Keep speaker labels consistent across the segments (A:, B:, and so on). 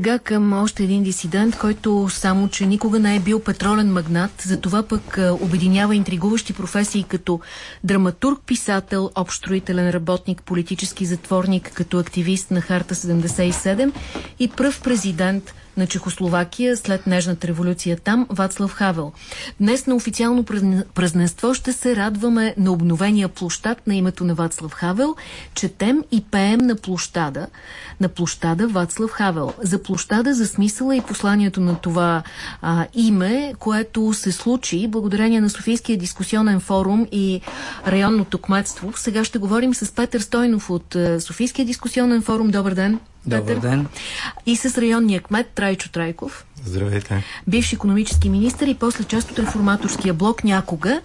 A: Сега към още един дисидент, който само, че никога не е бил петролен магнат, затова пък обединява интригуващи професии като драматург, писател, общстроителен работник, политически затворник, като активист на Харта 77 и пръв президент на Чехословакия след нежната революция там, Вацлав Хавел. Днес на официално празненство ще се радваме на обновения площад на името на Вацлав Хавел. Четем и пеем на площада, на площада Вацлав Хавел. За площада, за смисъла и посланието на това а, име, което се случи благодарение на Софийския дискусионен форум и районното кметство. Сега ще говорим с Петър Стойнов от Софийския дискусионен форум. Добър ден!
B: Добър ден.
A: И с районния кмет Трайчо Трайков.
B: Здравейте.
A: Бивш економически министр и после част от реформаторския блок някога.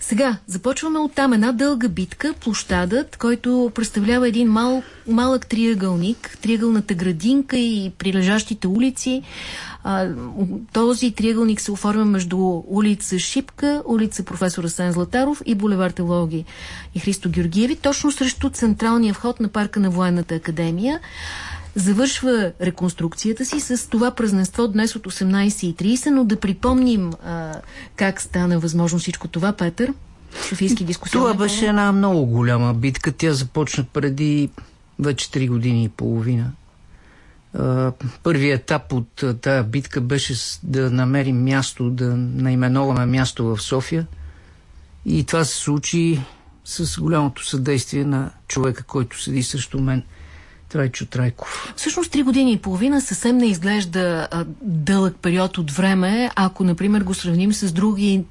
A: Сега, започваме от там. Една дълга битка, площадът, който представлява един мал, малък триъгълник, триъгълната градинка и прилежащите улици. А, този триъгълник се оформя между улица Шипка, улица професор Асен Златаров и булевар Телоги и Христо Георгиеви, точно срещу централния вход на парка на Военната академия завършва реконструкцията си с това празненство днес от 18.30, но да припомним а, как стана възможно всичко това, Петър. Софийски дискусия.
B: Това беше една много голяма битка. Тя започна преди вече 3 години и половина. Първият етап от тази битка беше да намерим място, да наименуваме място в София. И това се случи с голямото съдействие на човека, който седи срещу мен – Трайчо Трайков.
A: Всъщност три години и половина съвсем не изглежда а, дълъг период от време, ако, например, го сравним с други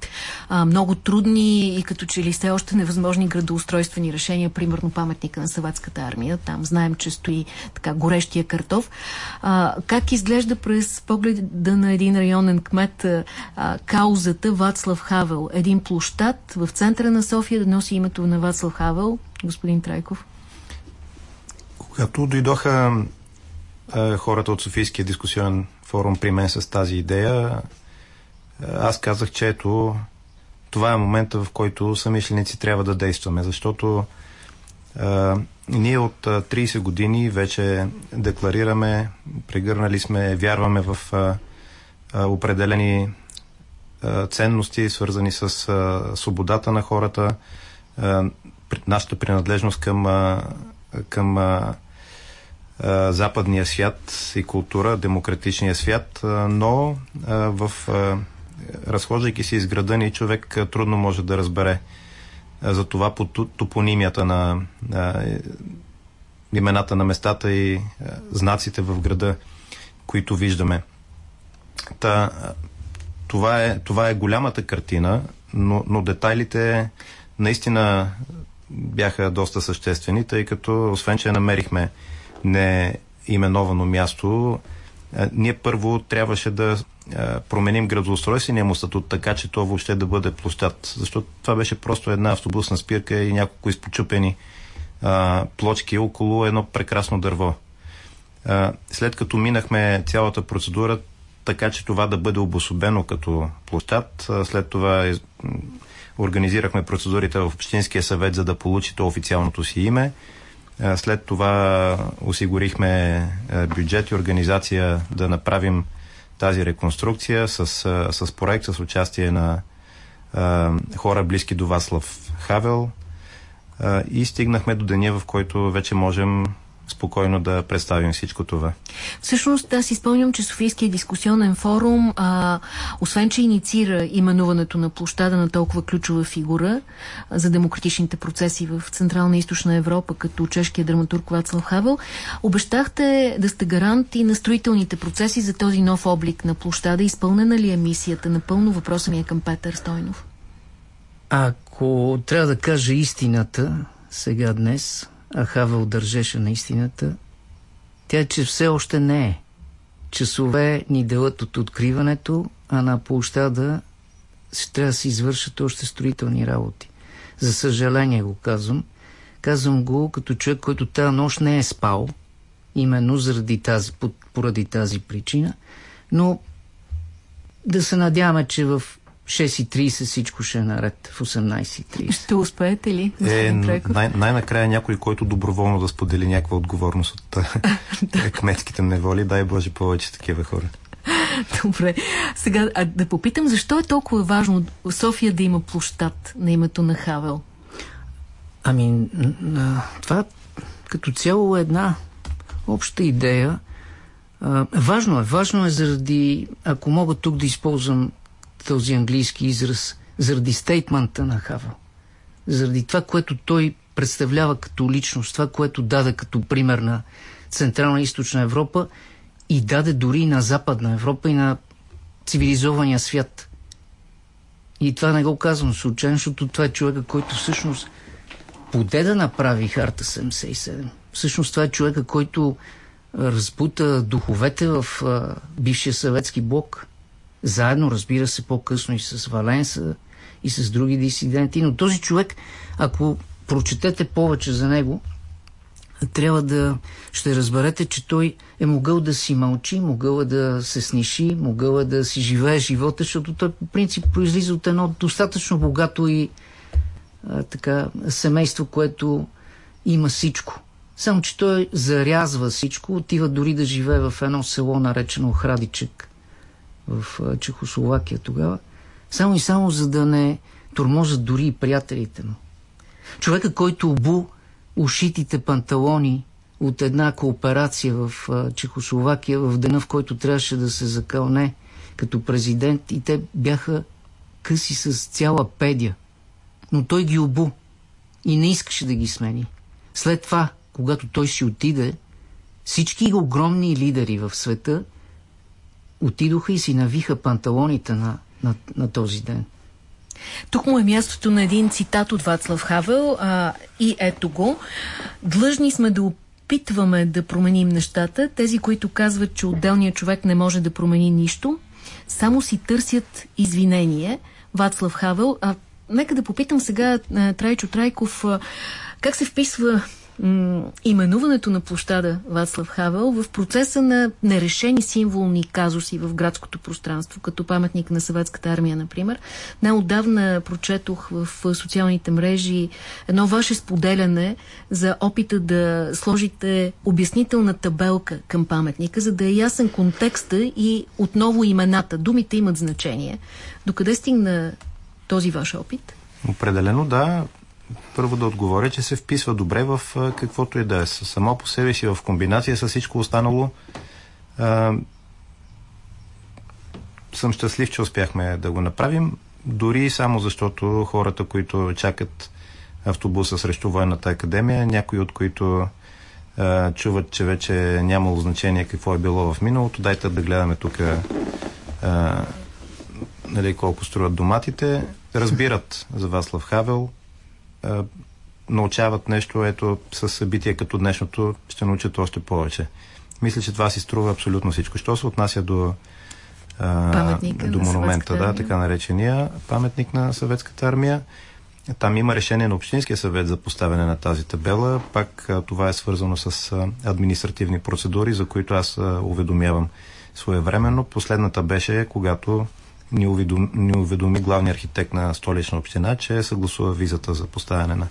A: а, много трудни и като че ли все още невъзможни градоустройствени решения, примерно паметника на Съветската армия. Там знаем, че стои така горещия картоф. А, как изглежда през погледа на един районен кмет а, каузата Вацлав Хавел? Един площад в центъра на София да носи името на Вацлав Хавел, господин Трайков?
C: Когато дойдоха а, хората от Софийския дискусионен форум при мен с тази идея, аз казах, че ето това е момента, в който самишленици трябва да действаме, защото а, ние от а, 30 години вече декларираме, прегърнали сме, вярваме в а, а, определени а, ценности, свързани с а, свободата на хората, а, нашата принадлежност към а, към а, а, западния свят и култура, демократичния свят, а, но а, в а, разхождайки се из града ни, човек а, трудно може да разбере а, за това по топонимията на а, имената на местата и а, знаците в града, които виждаме. Та, това, е, това е голямата картина, но, но детайлите наистина бяха доста съществени, тъй като освен, че намерихме неименовано място, ние първо трябваше да променим градоустройствения му статут така, че то въобще да бъде площад. Защото това беше просто една автобусна спирка и няколко изпочупени а, плочки около едно прекрасно дърво. А, след като минахме цялата процедура, така че това да бъде обособено като площад, след това Организирахме процедурите в Общинския съвет, за да получи то официалното си име. След това осигурихме бюджет и организация да направим тази реконструкция с, с проект, с участие на хора близки до Васлав Хавел и стигнахме до деня, в който вече можем спокойно да представим всичко това.
A: Всъщност, аз изпълням, че Софийския дискусионен форум, а, освен, че инициира именуването на площада на толкова ключова фигура а, за демократичните процеси в Централна и Източна Европа, като чешкия драматург Вацлав Хавел, обещахте да сте гарант и на строителните процеси за този нов облик на площада. Изпълнена ли е мисията? Напълно въпросът ми е към Петър Стойнов.
B: Ако трябва да кажа истината сега днес, а Хавел държеше на истината, тя че все още не е. Часове ни делът от откриването, а на площада ще трябва да се извършат още строителни работи. За съжаление го казвам. Казвам го като човек, който тази нощ не е спал, именно заради тази, поради тази причина, но да се надяваме, че в 6.30 всичко ще е наред в 18.30.
A: Ще успеете ли?
C: Е, най- най-накрая някой, който доброволно да сподели някаква отговорност от кметските неволи, дай Боже повече такива хора.
A: Добре. Сега а да попитам, защо е толкова важно София да има площад на името на Хавел?
B: Ами, това като цяло е една обща идея. важно е. Важно е заради, ако мога тук да използвам този английски израз, заради стейтмента на Хавел. Заради това, което той представлява като личност, това, което даде като пример на Централна и Източна Европа и даде дори на Западна Европа и на цивилизования свят. И това не го казвам случайно, защото това е човека, който всъщност поде да направи Харта 77. Всъщност това е човека, който разбута духовете в а, бившия съветски блок. Заедно, разбира се, по-късно и с Валенса и с други дисиденти. Но този човек, ако прочетете повече за него, трябва да ще разберете, че той е могъл да си мълчи, могъл е да се сниши, могъл е да си живее живота, защото той по принцип произлиза от едно достатъчно богато и а, така семейство, което има всичко. Само, че той зарязва всичко, отива дори да живее в едно село, наречено Храдичек в Чехословакия тогава, само и само за да не тормозат дори и приятелите му. Човека, който обу ушитите панталони от една кооперация в Чехословакия в дена, в който трябваше да се закълне като президент и те бяха къси с цяла педя. Но той ги обу и не искаше да ги смени. След това, когато той си отиде, всички огромни лидери в света отидоха и си навиха панталоните на, на, на този ден.
A: Тук му е мястото на един цитат от Вацлав Хавел а, и ето го. Длъжни сме да опитваме да променим нещата. Тези, които казват, че отделният човек не може да промени нищо, само си търсят извинение. Вацлав Хавел. А, нека да попитам сега Трайчо Трайков, как се вписва именуването на площада Вацлав Хавел в процеса на нерешени символни казуси в градското пространство, като паметник на съветската армия, например. Неодавна прочетох в социалните мрежи едно ваше споделяне за опита да сложите обяснителна табелка към паметника, за да е ясен контекста и отново имената. Думите имат значение. Докъде стигна този ваш опит?
C: Определено да първо да отговоря, че се вписва добре в каквото и да е. Само по себе си, в комбинация с всичко останало, а, съм щастлив, че успяхме да го направим. Дори само защото хората, които чакат автобуса срещу военната академия, някои от които а, чуват, че вече нямало значение какво е било в миналото, дайте да гледаме тук нали, колко струват доматите, разбират за Васлав Хавел, а, научават нещо, ето с събития като днешното ще научат още повече. Мисля, че това си струва абсолютно всичко. Що се отнася до,
A: а,
C: до монумента, да, така наречения паметник на съветската армия, там има решение на Общинския съвет за поставяне на тази табела. Пак а, това е свързано с а, административни процедури, за които аз а, уведомявам своевременно. Последната беше, когато ни уведоми, ни уведоми главния архитект на столична община, че съгласува визата за поставяне на,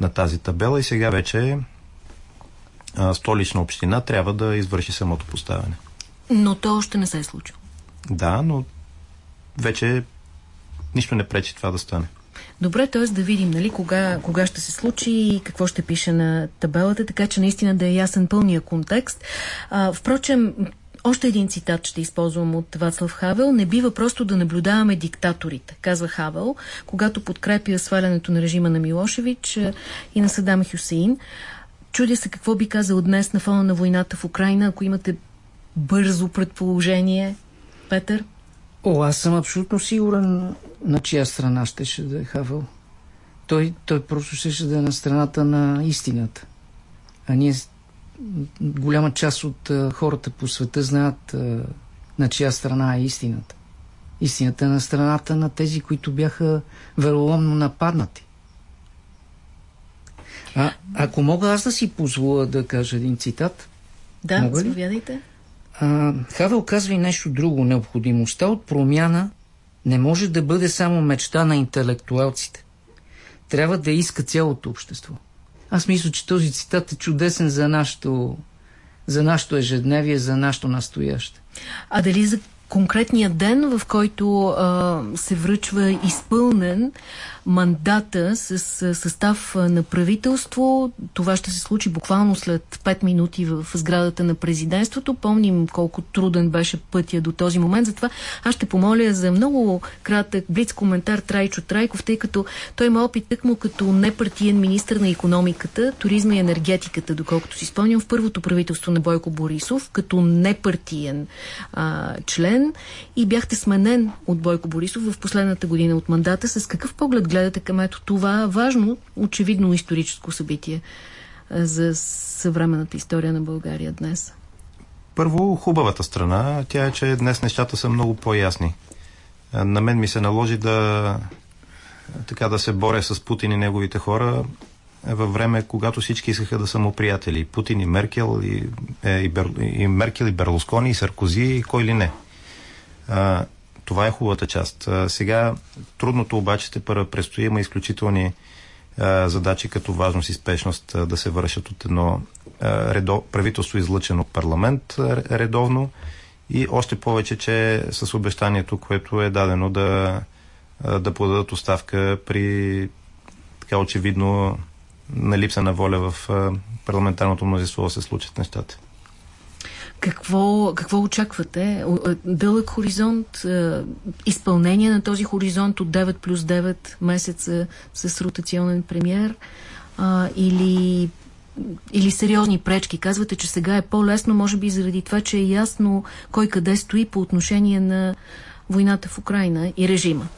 C: на тази табела и сега вече а, столична община трябва да извърши самото поставяне.
A: Но то още не се е случило.
C: Да, но вече нищо не пречи това да стане.
A: Добре, т.е. да видим нали, кога, кога ще се случи и какво ще пише на табелата, така че наистина да е ясен пълния контекст. А, впрочем, още един цитат ще използвам от Вацлав Хавел. Не бива просто да наблюдаваме диктаторите, казва Хавел, когато подкрепя свалянето на режима на Милошевич и на Садам Хюсеин. Чудя се какво би казал днес на фона на войната в Украина, ако имате бързо предположение, Петър?
B: О, аз съм абсолютно сигурен на чия страна ще ще да е Хавел. Той, той просто ще да е на страната на истината. А ние голяма част от а, хората по света знаят а, на чия страна е истината. Истината е на страната на тези, които бяха вероломно нападнати. А, ако мога аз да си позволя да кажа един цитат.
A: Да, заповядайте.
B: Хавел казва и нещо друго. Необходимостта от промяна не може да бъде само мечта на интелектуалците. Трябва да иска цялото общество. Аз мисля, че този цитат е чудесен за нашето, за нашето ежедневие, за нашето настояще.
A: А дали за конкретния ден, в който а, се връчва изпълнен мандата с, състав на правителство. Това ще се случи буквално след 5 минути в сградата на президентството. Помним колко труден беше пътя до този момент. Затова аз ще помоля за много кратък блиц коментар Трайчо Трайков, тъй като той има опит тъкмо като непартиен министр на економиката, туризма и енергетиката, доколкото си спомням в първото правителство на Бойко Борисов, като непартиен а, член и бяхте сменен от Бойко Борисов в последната година от мандата. С какъв поглед гледате към ето това важно, очевидно историческо събитие за съвременната история на България днес?
C: Първо, хубавата страна, тя е, че днес нещата са много по-ясни. На мен ми се наложи да така да се боря с Путин и неговите хора във време, когато всички искаха да са му приятели. Путин и Меркел, и, е, и, Бер, и Меркел, и Берлускони, и Саркози, и кой ли не. Това е хубавата част. Сега трудното обаче те първа предстои. Има изключителни задачи като важност и спешност да се вършат от едно редо, правителство излъчено парламент редовно и още повече, че с обещанието, което е дадено да, да подадат оставка при така очевидно на липса на воля в парламентарното мнозинство се случат нещата.
A: Какво, какво очаквате? Дълъг хоризонт, изпълнение на този хоризонт от 9 плюс 9 месеца с ротационен премьер или, или сериозни пречки? Казвате, че сега е по-лесно, може би заради това, че е ясно кой къде стои по отношение на войната в Украина и режима.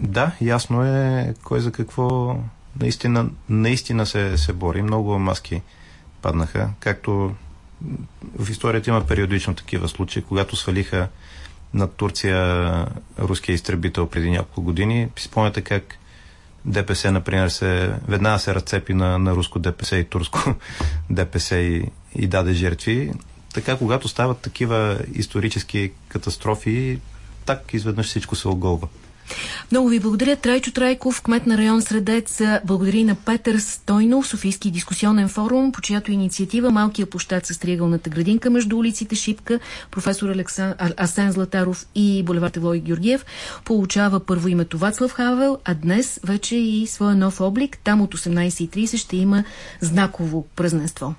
C: Да, ясно е кой за какво наистина, наистина се, се бори. Много маски паднаха, както в историята има периодично такива случаи, когато свалиха над Турция руския изтребител преди няколко години. Спомняте как ДПС, например, се, веднага се разцепи на, на руско ДПС и турско ДПС и, и даде жертви. Така, когато стават такива исторически катастрофи, так изведнъж всичко се оголва.
A: Много ви благодаря. Трайчо Трайков, кмет на район Средец, благодаря на Петър Стойнов, Софийски дискусионен форум, по чиято инициатива малкия площад с триъгълната градинка между улиците Шипка, професор Алексан... Асен Златаров и булевард Евлой Георгиев получава първо името Вацлав Хавел, а днес вече и своя нов облик. Там от 18.30 ще има знаково празненство.